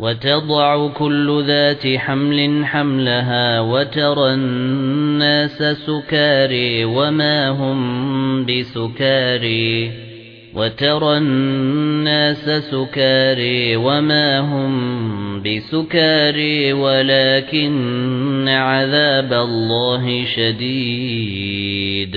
وتضع كل ذات حمل حملها وترى الناس سكاري وما هم بسكاري. وترى الناس سكاري وما هم بسكاري ولكن عذاب الله شديد.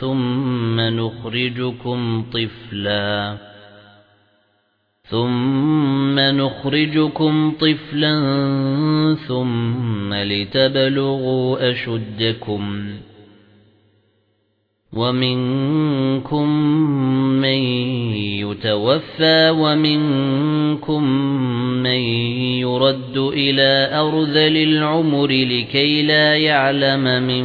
ثم نخرجكم طفلا ثم نخرجكم طفلا ثم لتبلغوا أشدكم ومنكم من يتوفى ومنكم من يرد إلى أرذل العمر لكي لا يعلم من